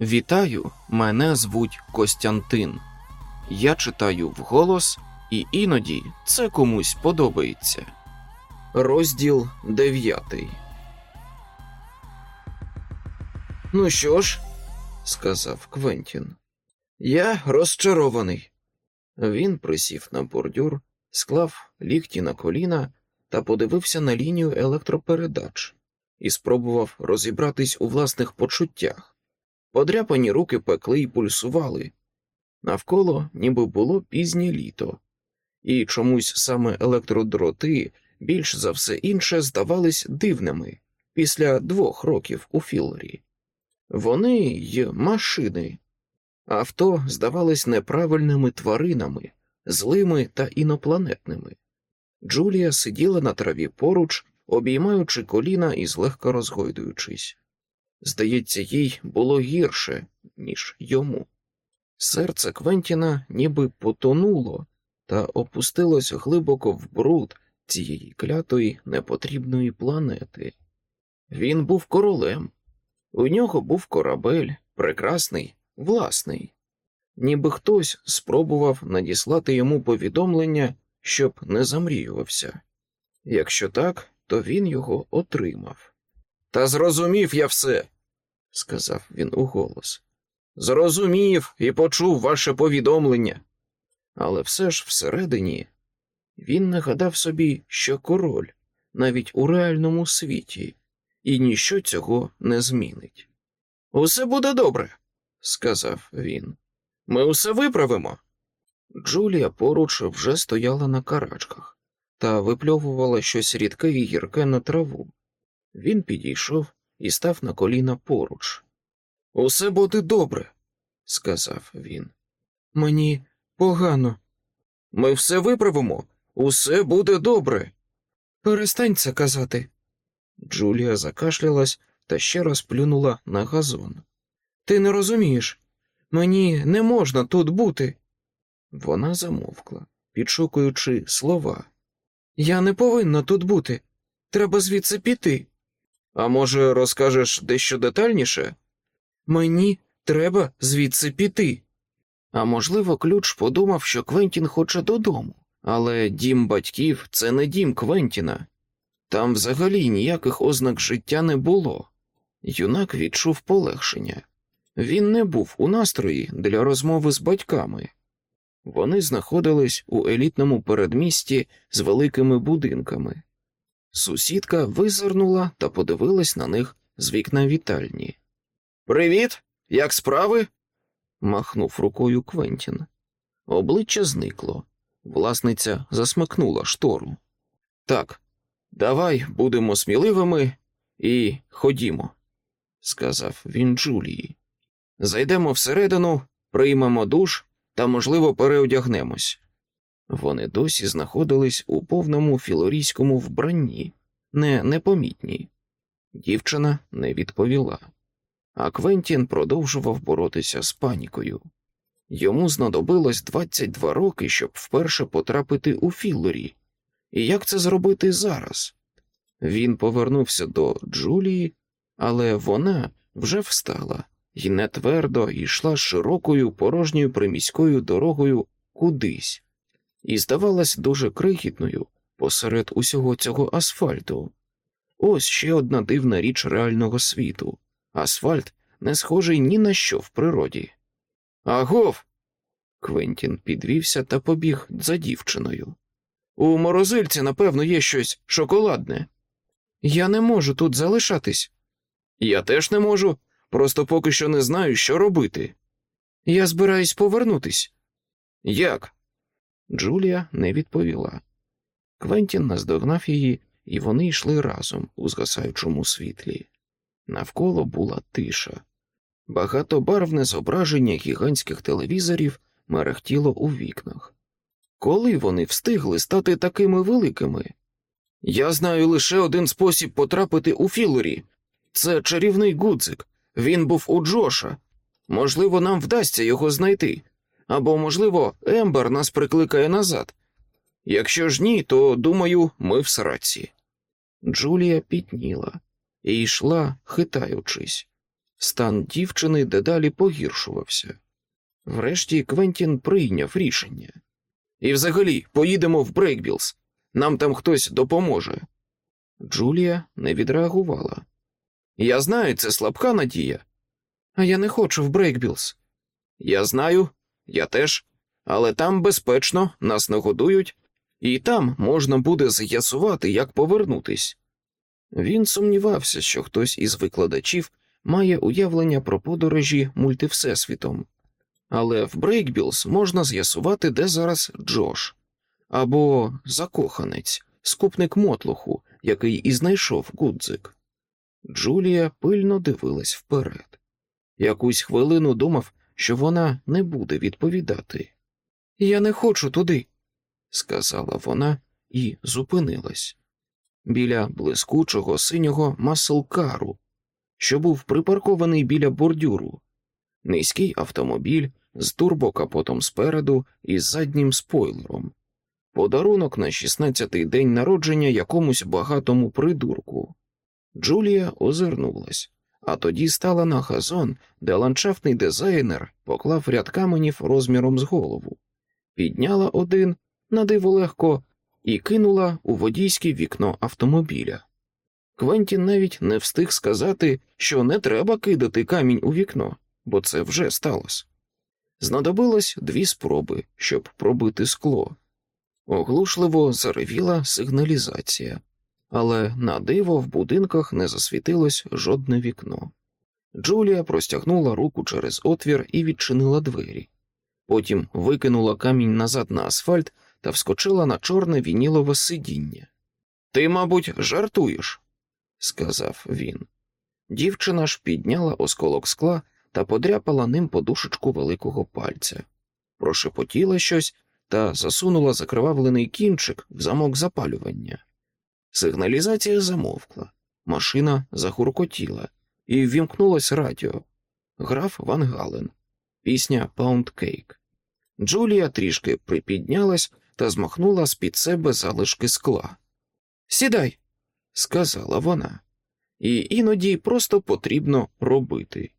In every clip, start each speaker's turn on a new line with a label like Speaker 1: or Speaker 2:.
Speaker 1: Вітаю, мене звуть Костянтин. Я читаю вголос, і іноді це комусь подобається. Розділ дев'ятий. Ну що ж, сказав Квентін, я розчарований. Він присів на бордюр, склав лікті на коліна та подивився на лінію електропередач і спробував розібратись у власних почуттях. Подряпані руки пекли й пульсували. Навколо ніби було пізнє літо, і чомусь саме електродроти більш за все інше здавались дивними після двох років у Філорі. Вони й машини, авто здавались неправильними тваринами, злими та інопланетними. Джулія сиділа на траві поруч, обіймаючи коліна і злегка розгойдуючись. Здається, їй було гірше, ніж йому. Серце Квентіна ніби потонуло та опустилось глибоко в бруд цієї клятої непотрібної планети. Він був королем, у нього був корабель, прекрасний, власний, ніби хтось спробував надіслати йому повідомлення, щоб не замріювався. Якщо так, то він його отримав. Та зрозумів я все, сказав він уголос. Зрозумів і почув ваше повідомлення. Але все ж всередині він нагадав собі, що король навіть у реальному світі, і ніщо цього не змінить. Усе буде добре, сказав він. Ми усе виправимо. Джулія поруч вже стояла на карачках та випльовувала щось рідке і гірке на траву. Він підійшов і став на коліна поруч. Усе буде добре, сказав він. Мені погано. Ми все виправимо, усе буде добре. Перестань це казати. Джулія закашлялась та ще раз плюнула на газон. Ти не розумієш, мені не можна тут бути. Вона замовкла, підшукуючи слова. Я не повинна тут бути. Треба звідси піти. А може, розкажеш дещо детальніше? Мені треба звідси піти. А можливо, ключ подумав, що Квентін хоче додому, але дім батьків це не дім Квентіна. Там взагалі ніяких ознак життя не було. Юнак відчув полегшення. Він не був у настрої для розмови з батьками. Вони знаходились у елітному передмісті з великими будинками. Сусідка визирнула та подивилась на них з вікна вітальні. Привіт, як справи? махнув рукою Квентін. Обличчя зникло. Власниця засмикнула штору. Так, давай будемо сміливими і ходімо, сказав він Джулії. Зайдемо всередину, приймемо душ та, можливо, переодягнемось. Вони досі знаходились у повному філорійському вбранні, не непомітні. Дівчина не відповіла, а Квентін продовжував боротися з панікою. Йому знадобилось 22 роки, щоб вперше потрапити у Філорі. І як це зробити зараз? Він повернувся до Джулії, але вона вже встала і нетвердо йшла широкою порожньою приміською дорогою кудись і здавалась дуже крихітною посеред усього цього асфальту. Ось ще одна дивна річ реального світу. Асфальт не схожий ні на що в природі. Агов. Квентін підвівся та побіг за дівчиною. У морозильці, напевно, є щось шоколадне. Я не можу тут залишатись. Я теж не можу, просто поки що не знаю, що робити. Я збираюсь повернутись. Як? Джулія не відповіла. Квентін наздогнав її, і вони йшли разом у згасаючому світлі. Навколо була тиша. Багатобарвне зображення гігантських телевізорів мерехтіло у вікнах. Коли вони встигли стати такими великими? Я знаю лише один спосіб потрапити у Філорі. Це чарівний гудзик. Він був у Джоша. Можливо, нам вдасться його знайти. Або, можливо, Ембер нас прикликає назад. Якщо ж ні, то думаю, ми в сраці. Джулія пітніла і йшла, хитаючись. Стан дівчини дедалі погіршувався. Врешті Квентін прийняв рішення. І взагалі поїдемо в Брейкбілз. Нам там хтось допоможе. Джулія не відреагувала. Я знаю, це слабка надія. А я не хочу в Брейкбілз. Я знаю, я теж, але там безпечно, нас не годують, і там можна буде з'ясувати, як повернутись. Він сумнівався, що хтось із викладачів має уявлення про подорожі мультивсесвітом, але в Брейкбілз можна з'ясувати, де зараз Джош або закоханець, скупник мотлуху, який і знайшов гудзик. Джулія пильно дивилась вперед. Якусь хвилину думав, що вона не буде відповідати. Я не хочу туди, сказала вона і зупинилась біля блискучого синього маселкару, що був припаркований біля бордюру, низький автомобіль з турбокапотом спереду і заднім спойлером, подарунок на 16-й день народження якомусь багатому придурку. Джулія озирнулась, а тоді стала на газон, де ландшафтний дизайнер поклав ряд каменів розміром з голову, підняла один, на диво легко, і кинула у водійське вікно автомобіля. Квентін навіть не встиг сказати, що не треба кидати камінь у вікно, бо це вже сталося. Знадобилось дві спроби, щоб пробити скло. Оглушливо заревіла сигналізація, але на диво в будинках не засвітилось жодне вікно. Джулія простягнула руку через отвір і відчинила двері. Потім викинула камінь назад на асфальт та вскочила на чорне вінілове сидіння. Ти, мабуть, жартуєш, сказав він. Дівчина ж підняла осколок скла та подряпала ним подушечку великого пальця, прошепотіла щось та засунула закривавлений кінчик в замок запалювання. Сигналізація замовкла, машина захуркотіла, і ввімкнулось радіо. Граф Ван Гален, пісня Паунд Кейк. Джулія трішки припіднялась та змахнула з під себе залишки скла. Сідай, сказала вона, і іноді просто потрібно робити.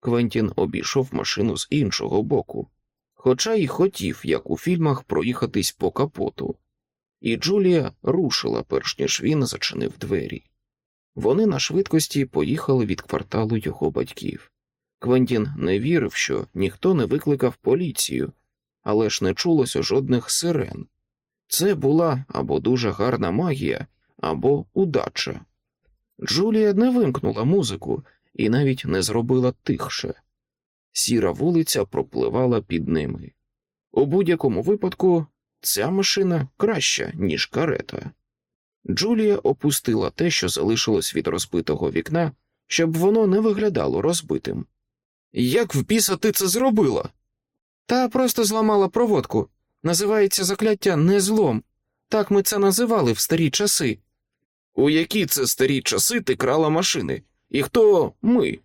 Speaker 1: Квентін обійшов машину з іншого боку, хоча й хотів, як у фільмах, проїхатись по капоту, і Джулія рушила, перш ніж він зачинив двері. Вони на швидкості поїхали від кварталу його батьків. Квентін не вірив, що ніхто не викликав поліцію, але ж не чулося жодних сирен. Це була або дуже гарна магія, або удача. Джулія не вимкнула музику і навіть не зробила тихше. Сіра вулиця пропливала під ними. У будь-якому випадку ця машина краща, ніж карета. Джулія опустила те, що залишилось від розбитого вікна, щоб воно не виглядало розбитим. Як в біса ти це зробила? Та просто зламала проводку. Називається закляття не злом. Так ми це називали в старі часи. У які це старі часи ти крала машини? І хто ми?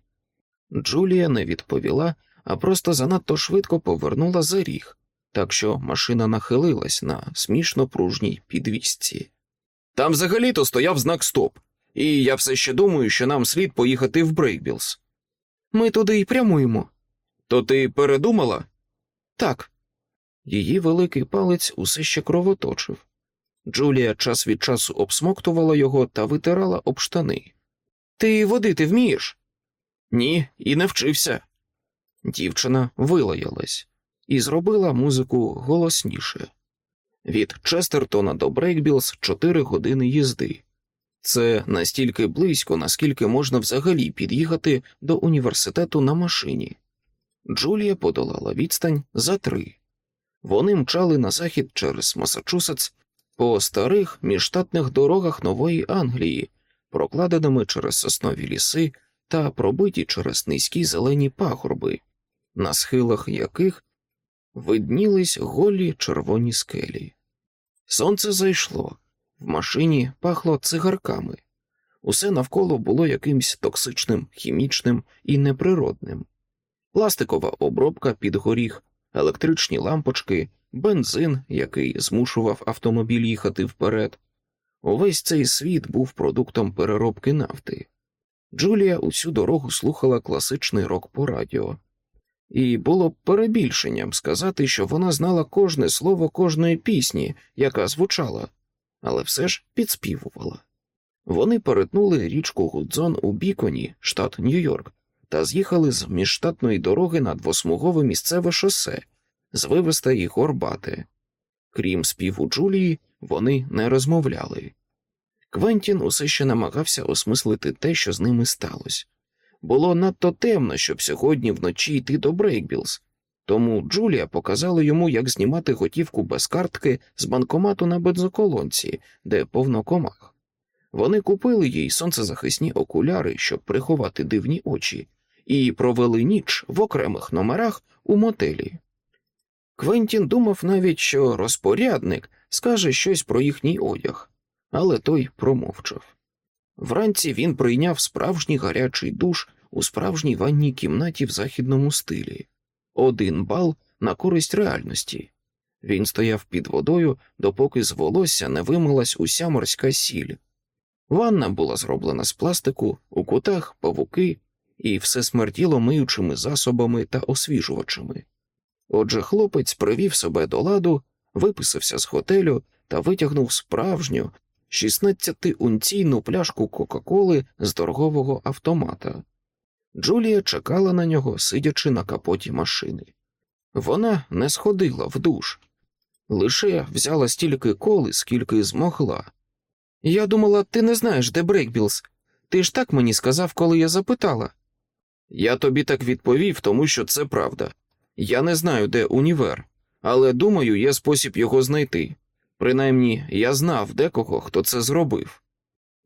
Speaker 1: Джулія не відповіла, а просто занадто швидко повернула за ріг, так що машина нахилилась на смішно пружній підвісці. Там взагалі-то стояв знак стоп, і я все ще думаю, що нам слід поїхати в Брейкбілз. Ми туди й прямуємо. То ти передумала? Так. Її великий палець усе ще кровоточив. Джулія час від часу обсмоктувала його та витирала об штани. Ти водити вмієш? Ні, і не вчився. Дівчина вилаялась і зробила музику голосніше. Від Честертона до Брейкбілз чотири години їзди. Це настільки близько, наскільки можна взагалі під'їхати до університету на машині. Джулія подолала відстань за три. Вони мчали на захід через Масачусетс по старих міжштатних дорогах Нової Англії, прокладеними через соснові ліси та пробиті через низькі зелені пагорби, на схилах яких виднілись голі червоні скелі. Сонце зайшло, в машині пахло цигарками, усе навколо було якимсь токсичним, хімічним і неприродним пластикова обробка під горіх, електричні лампочки, бензин, який змушував автомобіль їхати вперед. Увесь цей світ був продуктом переробки нафти. Джулія усю дорогу слухала класичний рок по радіо, і було б перебільшенням сказати, що вона знала кожне слово кожної пісні, яка звучала, але все ж підспівувала. Вони перетнули річку Гудзон у Біконі, штат Нью-Йорк, та з'їхали з міжштатної дороги на двосмугове місцеве шосе, звивисте і горбате. Крім співу Джулії, вони не розмовляли. Квентін усе ще намагався осмислити те, що з ними сталося. Було надто темно, щоб сьогодні вночі йти до Брейкбілз, тому Джулія показала йому, як знімати готівку без картки з банкомату на бензоколонці, де повно комах. Вони купили їй сонцезахисні окуляри, щоб приховати дивні очі, і провели ніч в окремих номерах у мотелі. Квентін думав навіть, що розпорядник скаже щось про їхній одяг, але той промовчав. Вранці він прийняв справжній гарячий душ у справжній ванній кімнаті в західному стилі, один бал на користь реальності. Він стояв під водою, допоки з волосся не вимилась уся морська сіль. Ванна була зроблена з пластику, у кутах павуки, і все смертіло миючими засобами та освіжувачами. Отже, хлопець привів себе до ладу, виписався з готелю та витягнув справжню 16-унційну пляшку Кока-Коли з торгового автомата. Джулія чекала на нього, сидячи на капоті машини. Вона не сходила в душ, лише взяла стільки коли, скільки змогла. Я думала, ти не знаєш, де Брейкбілз. Ти ж так мені сказав, коли я запитала. Я тобі так відповів, тому що це правда. Я не знаю, де універ, але думаю, є спосіб його знайти. Принаймні, я знав декого, хто це зробив.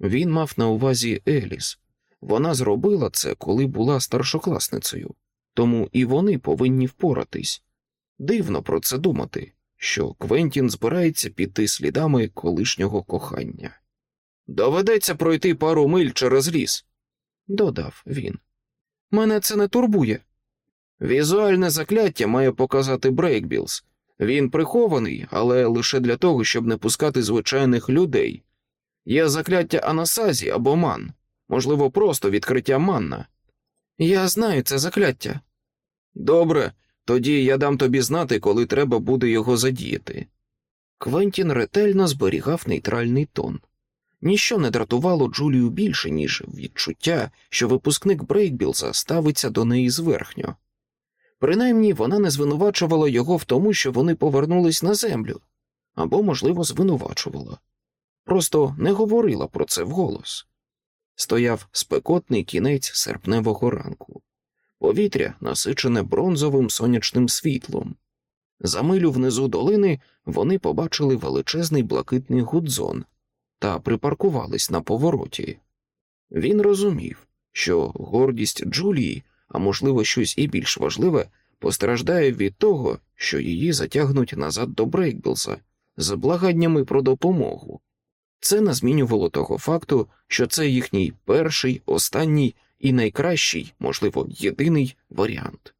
Speaker 1: Він мав на увазі Еліс. Вона зробила це, коли була старшокласницею, тому і вони повинні впоратись. Дивно про це думати, що Квентін збирається піти слідами колишнього кохання. Доведеться пройти пару миль через ліс, додав він. Мене це не турбує. Візуальне закляття має показати Брейкбілз. Він прихований, але лише для того, щоб не пускати звичайних людей. Є закляття Анасазі або ман, можливо, просто відкриття манна. Я знаю це закляття. Добре, тоді я дам тобі знати, коли треба буде його задіяти. Квентін ретельно зберігав нейтральний тон. Ніщо не дратувало Джулію більше, ніж відчуття, що випускник Брейкбілза ставиться до неї зверхньо. Принаймні вона не звинувачувала його в тому, що вони повернулись на землю, або, можливо, звинувачувала, просто не говорила про це вголос. Стояв спекотний кінець серпневого ранку, повітря насичене бронзовим сонячним світлом. За милю внизу долини вони побачили величезний блакитний гудзон та припаркувались на повороті. Він розумів, що гордість Джулії а можливо, щось і більш важливе, постраждає від того, що її затягнуть назад до Брейкбілса з благаннями про допомогу. Це не змінювало того факту, що це їхній перший, останній і найкращий, можливо, єдиний варіант.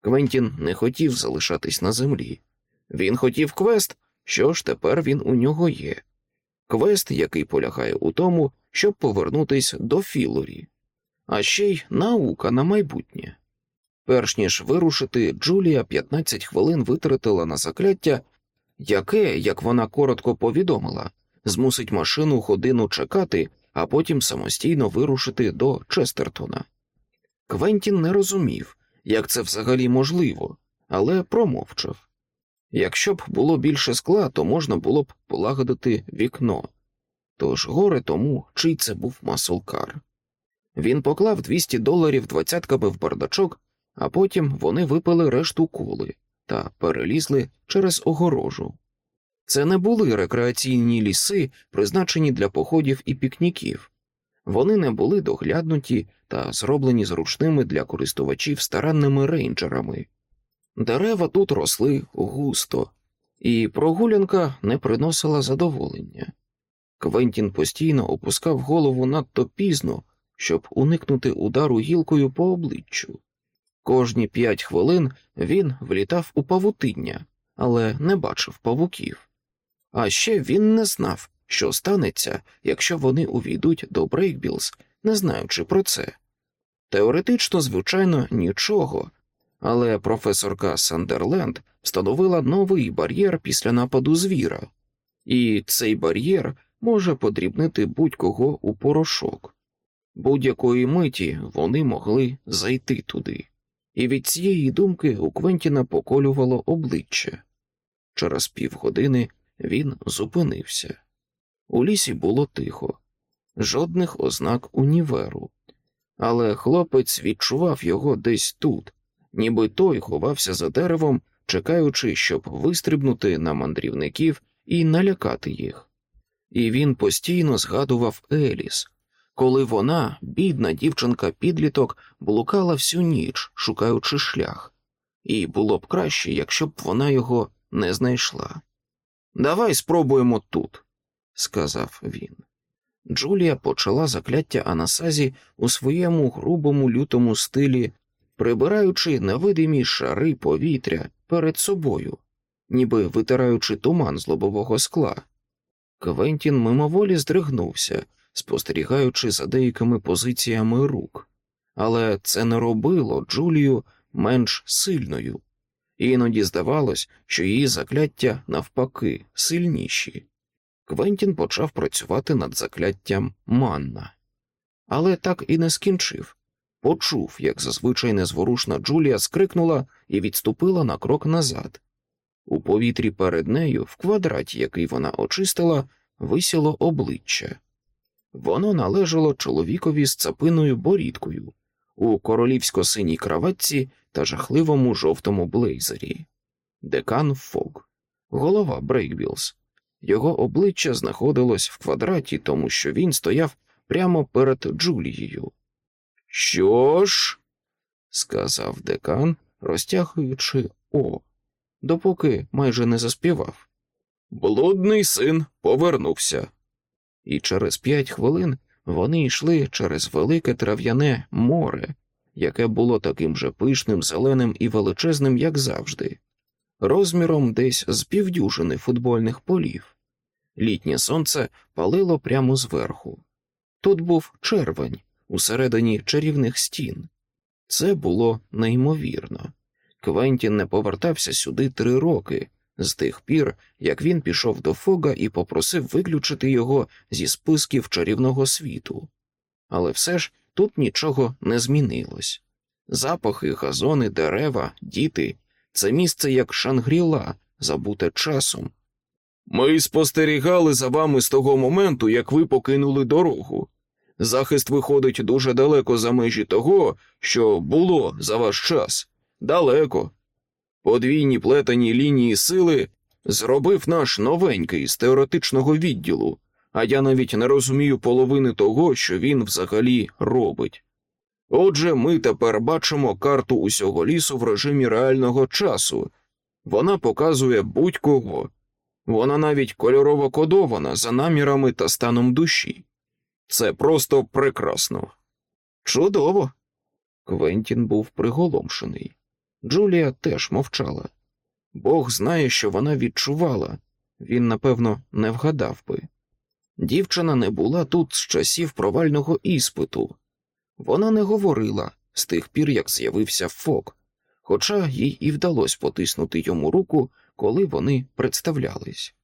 Speaker 1: Квентін не хотів залишатись на землі. Він хотів квест, що ж тепер він у нього є. Квест, який полягає у тому, щоб повернутись до Філорі а ще й наука на майбутнє. Перш ніж вирушити, Джулія 15 хвилин витратила на закляття, яке, як вона коротко повідомила, змусить машину годину чекати, а потім самостійно вирушити до Честертона. Квентін не розумів, як це взагалі можливо, але промовчав. Якщо б було більше скла, то можна було б полагодити вікно. Тож горе тому, чий це був маслкар. Він поклав 200 доларів двадцятками в бардачок, а потім вони випили решту коли та перелізли через огорожу. Це не були рекреаційні ліси, призначені для походів і пікніків. Вони не були доглянуті та зроблені зручними для користувачів старанними рейнджерами. Дерева тут росли густо, і прогулянка не приносила задоволення. Квентін постійно опускав голову надто пізно щоб уникнути удару гілкою по обличчю. Кожні п'ять хвилин він влітав у павутиння, але не бачив павуків. А ще він не знав, що станеться, якщо вони увійдуть до Брейкбілз не знаючи про це. Теоретично, звичайно, нічого, але професорка Сандерленд встановила новий бар'єр після нападу звіра, і цей бар'єр може подрібнити будь-кого у порошок. Будь-якої миті вони могли зайти туди, і від цієї думки у Квентіна поколювало обличчя. Через півгодини він зупинився. У лісі було тихо, жодних ознак універу, але хлопець відчував його десь тут, ніби той ховався за деревом, чекаючи, щоб вистрибнути на мандрівників і налякати їх. І він постійно згадував Еліс, коли вона, бідна дівчинка підліток, блукала всю ніч, шукаючи шлях, і було б краще, якщо б вона його не знайшла. Давай спробуємо тут, сказав він. Джулія почала закляття Анасазі у своєму грубому лютому стилі, прибираючи невидимі шари повітря перед собою, ніби витираючи туман з лобового скла. Квентін мимоволі здригнувся, спостерігаючи за деякими позиціями рук, але це не робило Джулію менш сильною, іноді здавалось, що її закляття навпаки сильніші. Квентін почав працювати над закляттям манна, але так і не скінчив. Почув, як зазвичай незворушна Джулія скрикнула і відступила на крок назад. У повітрі перед нею, в квадраті, який вона очистила, висіло обличчя. Воно належало чоловікові з цапиною борідкою у королівсько-синій краватці та жахливому жовтому блейзері. Декан Фог, голова Брейкбілз. Його обличчя знаходилось в квадраті, тому що він стояв прямо перед Джулією. Що ж, сказав декан, розтягуючи О, допоки майже не заспівав. Блудний син повернувся. І через п'ять хвилин вони йшли через велике трав'яне море, яке було таким же пишним, зеленим і величезним, як завжди, розміром десь з півдюжини футбольних полів. Літнє сонце палило прямо зверху. Тут був червень усередині чарівних стін. Це було неймовірно. Квентін не повертався сюди три роки, з тих пір, як він пішов до Фога і попросив виключити його зі списків чарівного світу. Але все ж тут нічого не змінилось. Запахи, газони, дерева, діти це місце як шангріла, забуте часом. Ми спостерігали за вами з того моменту, як ви покинули дорогу. Захист виходить дуже далеко за межі того, що було за ваш час. Далеко. Подвійні плетені лінії сили зробив наш новенький з теоретичного відділу, а я навіть не розумію половини того, що він взагалі робить. Отже, ми тепер бачимо карту усього лісу в режимі реального часу. Вона показує будь-кого, вона навіть кольорово кодована за намірами та станом душі. Це просто прекрасно. Чудово. Квентін був приголомшений. Джулія теж мовчала. Бог знає, що вона відчувала, він, напевно, не вгадав би. Дівчина не була тут з часів провального іспиту. Вона не говорила з тих пір, як з'явився Фок, хоча їй і вдалося потиснути йому руку, коли вони представлялись.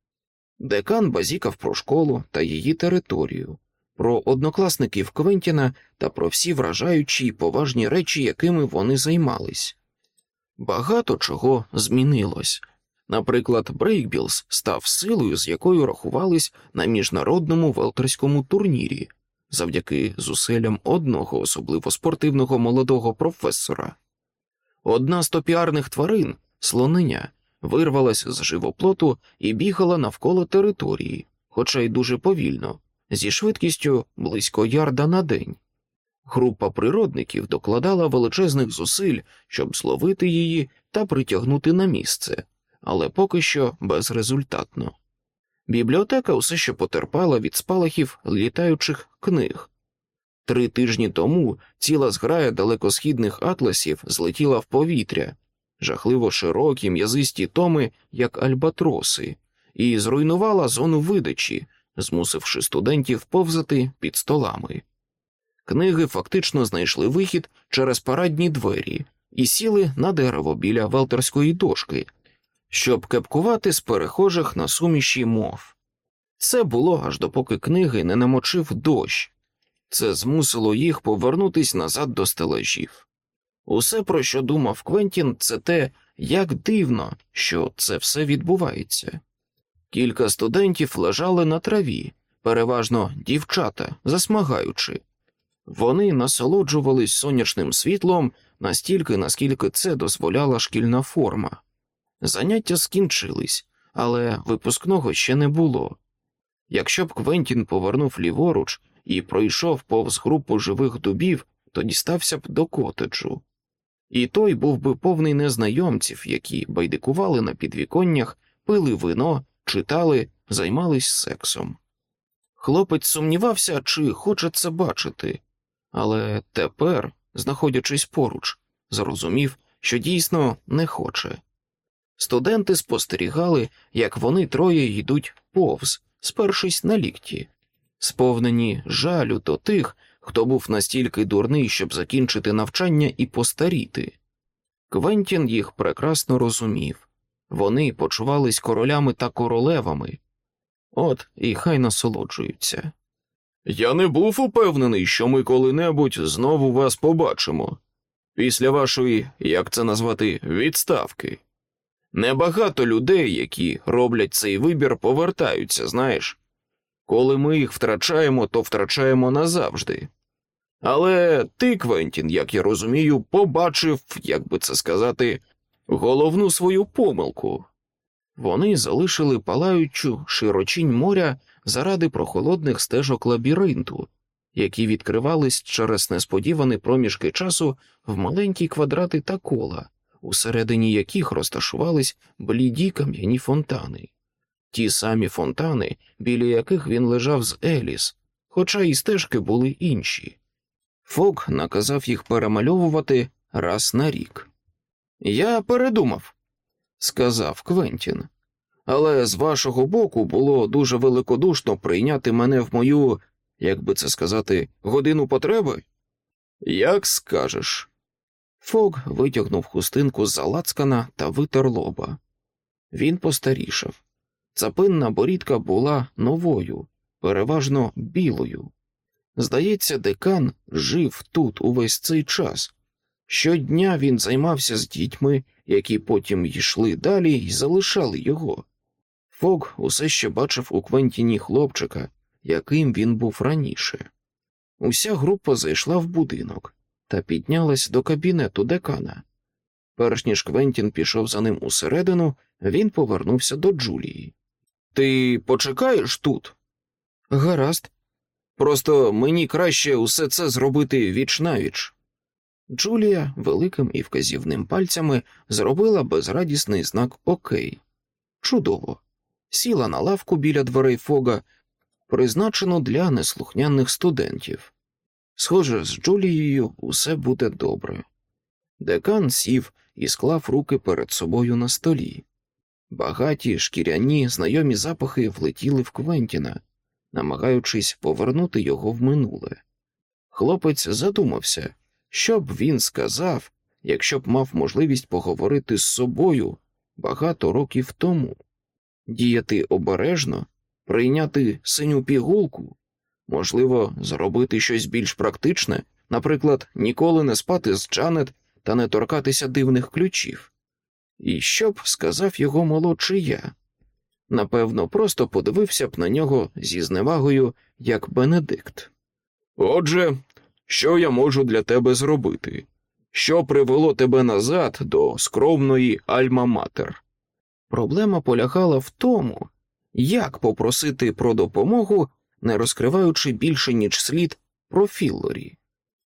Speaker 1: Декан базікав про школу та її територію, про однокласників Квентіна та про всі вражаючі й поважні речі, якими вони займались. Багато чого змінилось. Наприклад, Брейкбілз став силою, з якою рахувались на міжнародному велтерському турнірі, завдяки зусиллям одного особливо спортивного молодого професора. Одна з топіарних тварин, слонення, вирвалась з живоплоту і бігала навколо території, хоча й дуже повільно, зі швидкістю близько ярда на день. Група природників докладала величезних зусиль, щоб зловити її та притягнути на місце, але поки що безрезультатно. Бібліотека усе ще потерпала від спалахів літаючих книг. Три тижні тому ціла зграя далекосхідних атласів злетіла в повітря, жахливо широкі м'язисті томи, як альбатроси, і зруйнувала зону видачі, змусивши студентів повзати під столами. Книги фактично знайшли вихід через парадні двері і сіли на дерево біля велтерської дошки, щоб кепкувати з перехожих на суміші мов. Це було аж допоки книги не намочив дощ, це змусило їх повернутись назад до стелажів. Усе, про що думав Квентін, це те, як дивно, що це все відбувається. Кілька студентів лежали на траві, переважно дівчата, засмагаючи. Вони насолоджувались сонячним світлом настільки, наскільки це дозволяла шкільна форма. Заняття скінчились, але випускного ще не було. Якщо б Квентін повернув ліворуч і пройшов повз групу живих дубів, то дістався б до котеджу. І той був би повний незнайомців, які байдикували на підвіконнях, пили вино, читали, займались сексом. Хлопець сумнівався, чи хоче це бачити, але тепер, знаходячись поруч, зрозумів, що дійсно не хоче. Студенти спостерігали, як вони троє йдуть повз, спершись на лікті, сповнені жалю до тих, хто був настільки дурний, щоб закінчити навчання і постаріти. Квентін їх прекрасно розумів вони почувались королями та королевами, от і хай насолоджуються. Я не був упевнений, що ми коли-небудь знову вас побачимо. Після вашої, як це назвати, відставки. Небагато людей, які роблять цей вибір, повертаються, знаєш. Коли ми їх втрачаємо, то втрачаємо назавжди. Але ти, Квентін, як я розумію, побачив, як би це сказати, головну свою помилку. Вони залишили палаючу широчінь моря заради прохолодних стежок лабіринту, які відкривались через несподівані проміжки часу в маленькі квадрати та кола, усередині яких розташувались бліді кам'яні фонтани, ті самі фонтани, біля яких він лежав з Еліс, хоча і стежки були інші. Фок наказав їх перемальовувати раз на рік. Я передумав, сказав Квентін, але з вашого боку було дуже великодушно прийняти мене в мою, як би це сказати, годину потреби? Як скажеш. Фок витягнув хустинку з залацкана та витер лоба. Він постарішав. Цапинна борідка була новою, переважно білою. Здається, декан жив тут увесь цей час. Щодня він займався з дітьми, які потім йшли далі і залишали його. Фок усе ще бачив у Квентіні хлопчика, яким він був раніше. Уся група зайшла в будинок та піднялась до кабінету декана. Перш ніж Квентін пішов за ним усередину, він повернувся до Джулії. Ти почекаєш тут? Гаразд. Просто мені краще усе це зробити віч навіч. Джулія великим і вказівним пальцями зробила безрадісний знак Окей. Чудово. Сіла на лавку біля дверей Фога, призначену для неслухняних студентів. Схоже, з Джулією усе буде добре. Декан сів і склав руки перед собою на столі. Багаті, шкіряні, знайомі запахи влетіли в Квентіна, намагаючись повернути його в минуле. Хлопець задумався, що б він сказав, якщо б мав можливість поговорити з собою багато років тому, діяти обережно, прийняти синю пігулку, можливо, зробити щось більш практичне, наприклад, ніколи не спати з Джанет та не торкатися дивних ключів. І що б сказав його молодший я? Напевно, просто подивився б на нього зі зневагою, як Бенедикт. Отже, що я можу для тебе зробити? Що привело тебе назад до скромної Альма-Матер? Проблема полягала в тому, як попросити про допомогу, не розкриваючи більше ніж слід про Філлорі.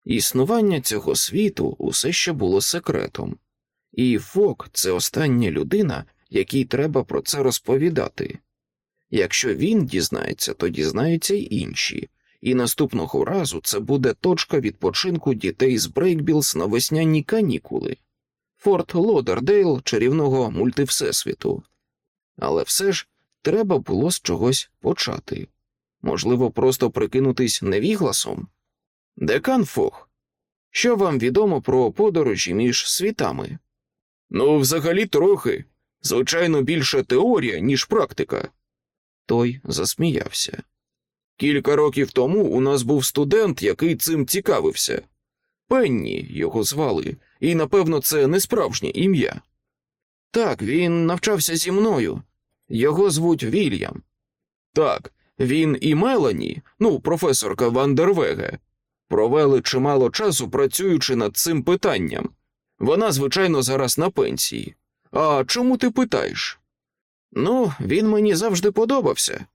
Speaker 1: Існування цього світу усе ще було секретом, і Фок це остання людина, якій треба про це розповідати. Якщо він дізнається, то дізнаються й інші, і наступного разу це буде точка відпочинку дітей з Брейкбілс на весняні канікули, Форт Лодердейл чарівного мультивсесвіту. Але все ж треба було з чогось почати можливо, просто прикинутись невігласом. Декан Фох, що вам відомо про подорожі між світами? Ну, взагалі, трохи. Звичайно, більше теорія, ніж практика. Той засміявся. Кілька років тому у нас був студент, який цим цікавився. Пенні його звали, і, напевно, це не справжнє ім'я. Так, він навчався зі мною. Його звуть Вільям. Так, він і Мелані, ну, професорка Вандервеге, провели чимало часу працюючи над цим питанням. Вона, звичайно, зараз на пенсії. А чому ти питаєш? Ну, він мені завжди подобався,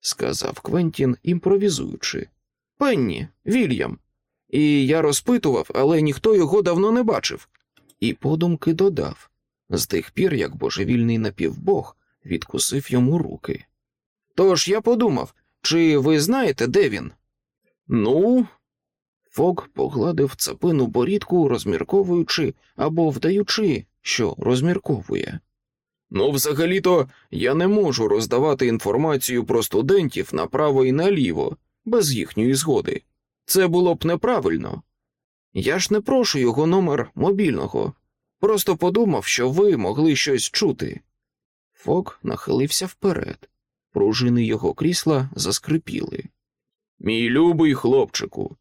Speaker 1: сказав Квентін, імпровізуючи. Пенні, Вільям. І я розпитував, але ніхто його давно не бачив. І подумки додав з тих пір, як божевільний напівбог відкусив йому руки. Тож я подумав, чи ви знаєте, де він? Ну. Фок погладив цапину борідку, розмірковуючи або вдаючи, що розмірковує. Ну, взагалі-то я не можу роздавати інформацію про студентів направо і наліво, без їхньої згоди. Це було б неправильно. Я ж не прошу його номер мобільного, просто подумав, що ви могли щось чути. Фок нахилився вперед. Пружини його крісла заскрипіли. Мій любий хлопчику,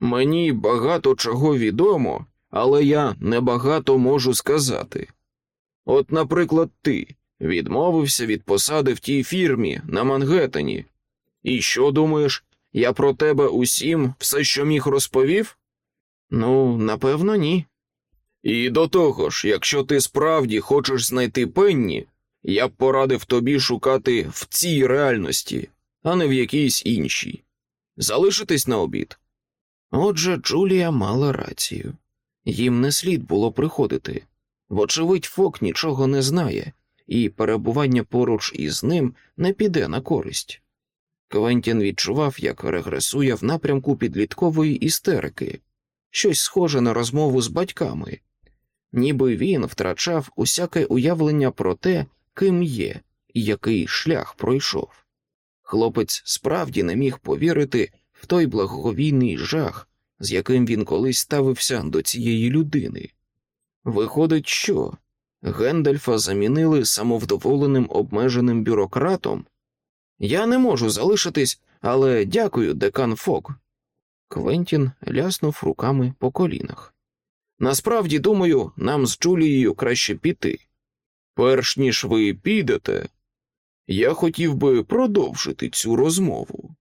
Speaker 1: мені багато чого відомо, але я небагато можу сказати. От, наприклад, ти відмовився від посади в тій фірмі на Мангеттені. І що думаєш, я про тебе усім все, що міг розповів? Ну, напевно, ні. І до того ж, якщо ти справді хочеш знайти пенні, я б порадив тобі шукати в цій реальності, а не в якійсь іншій. Залишитись на обід. Отже, Джулія мала рацію. Їм не слід було приходити. Вочевидь, Фок нічого не знає, і перебування поруч із ним не піде на користь. Квентін відчував, як регресує в напрямку підліткової істерики, щось схоже на розмову з батьками, ніби він втрачав усяке уявлення про те, ким є і який шлях пройшов. Хлопець справді не міг повірити в той благовійний жах, з яким він колись ставився до цієї людини. Виходить, що Гендальфа замінили самовдоволеним обмеженим бюрократом. Я не можу залишитись, але дякую, декан Фок. Квентін ляснув руками по колінах. Насправді, думаю, нам з Джулією краще піти. Перш ніж ви підете, я хотів би продовжити цю розмову.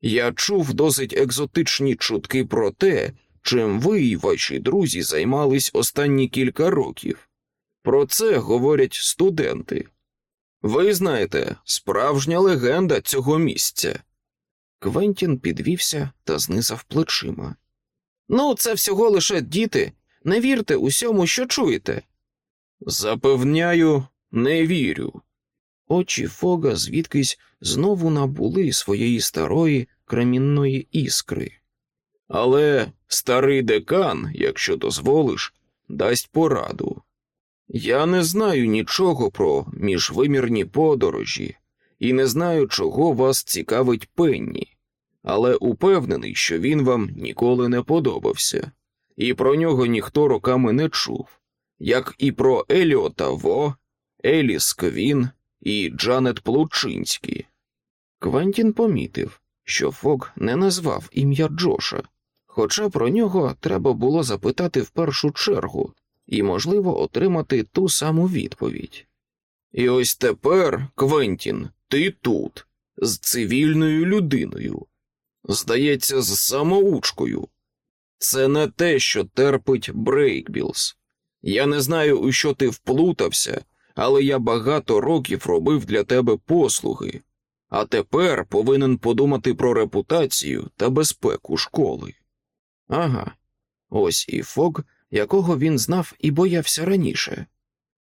Speaker 1: Я чув досить екзотичні чутки про те, чим ви і ваші друзі займались останні кілька років. Про це говорять студенти. Ви знаєте, справжня легенда цього місця. Квентін підвівся та знизав плечима. Ну, це всього лише діти. Не вірте усьому, що чуєте. Запевняю, не вірю. Очі Фога звідкись знову набули своєї старої кремінної іскри. Але старий декан, якщо дозволиш, дасть пораду. Я не знаю нічого про міжвимірні подорожі і не знаю, чого вас цікавить пенні, але упевнений, що він вам ніколи не подобався, і про нього ніхто роками не чув, як і про Еліота Во, Еліс Квін і Джанет Плучинські. Квентін помітив, що Фоґґ не назвав ім'я Джоша, хоча про нього треба було запитати в першу чергу і, можливо, отримати ту саму відповідь. І ось тепер, Квентін, ти тут, з цивільною людиною, здається, з самоучкою. Це не те, що терпить Брейкбілс. Я не знаю, у що ти вплутався, але я багато років робив для тебе послуги, а тепер повинен подумати про репутацію та безпеку школи. Ага, ось і Фог, якого він знав і боявся раніше.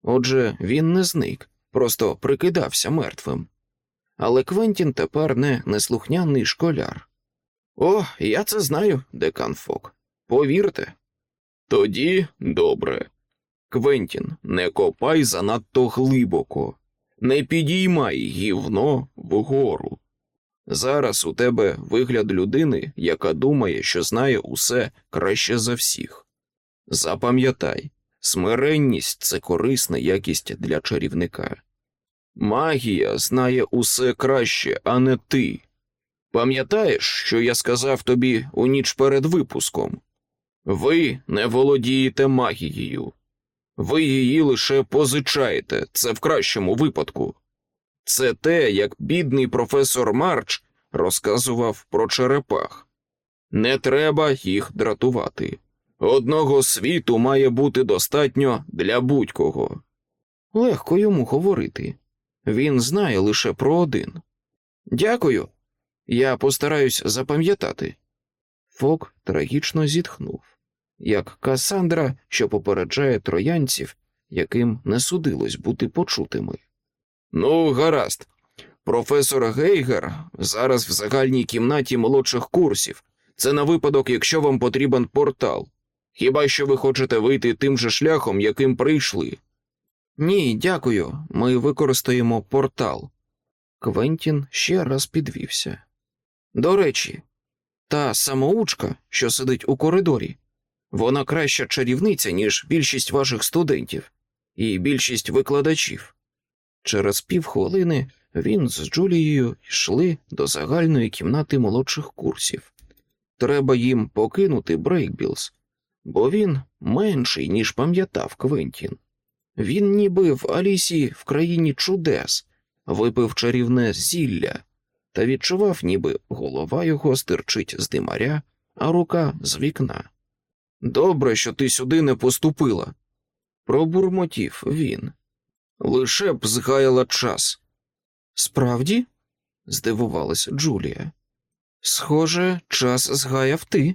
Speaker 1: Отже, він не зник, просто прикидався мертвим. Але Квентін тепер не неслухняний школяр. О, я це знаю, декан Фок. Повірте. Тоді добре. Квентін, не копай занадто глибоко, не підіймай гівно вгору. Зараз у тебе вигляд людини, яка думає, що знає усе краще за всіх. Запам'ятай, смиренність це корисна якість для чарівника. Магія знає усе краще, а не ти. Пам'ятаєш, що я сказав тобі у ніч перед випуском? Ви не володієте магією, ви її лише позичаєте, це в кращому випадку. Це те, як бідний професор Марч розказував про черепах. Не треба їх дратувати. Одного світу має бути достатньо для будь-кого. Легко йому говорити. Він знає лише про один. Дякую. Я постараюсь запам'ятати. Фок трагічно зітхнув, як Касандра, що попереджає троянців, яким не судилось бути почутими. Ну, гаразд. Професор Гейгер зараз в загальній кімнаті молодших курсів. Це на випадок, якщо вам потрібен портал. Хіба що ви хочете вийти тим же шляхом, яким прийшли? Ні, дякую. Ми використаємо портал. Квентін ще раз підвівся. До речі, та самоучка, що сидить у коридорі, вона краща чарівниця, ніж більшість ваших студентів і більшість викладачів. Через півхвилини він з Джулією йшли до загальної кімнати молодших курсів. Треба їм покинути Брейкбілз, бо він менший, ніж пам'ятав Квентін. Він ніби в Алісі в країні чудес, випив чарівне зілля та відчував, ніби голова його стирчить з димаря, а рука з вікна. Добре, що ти сюди не поступила, пробурмотів він. Лише б згаяла час. Справді? здивувалась Джулія. Схоже, час згаяв ти.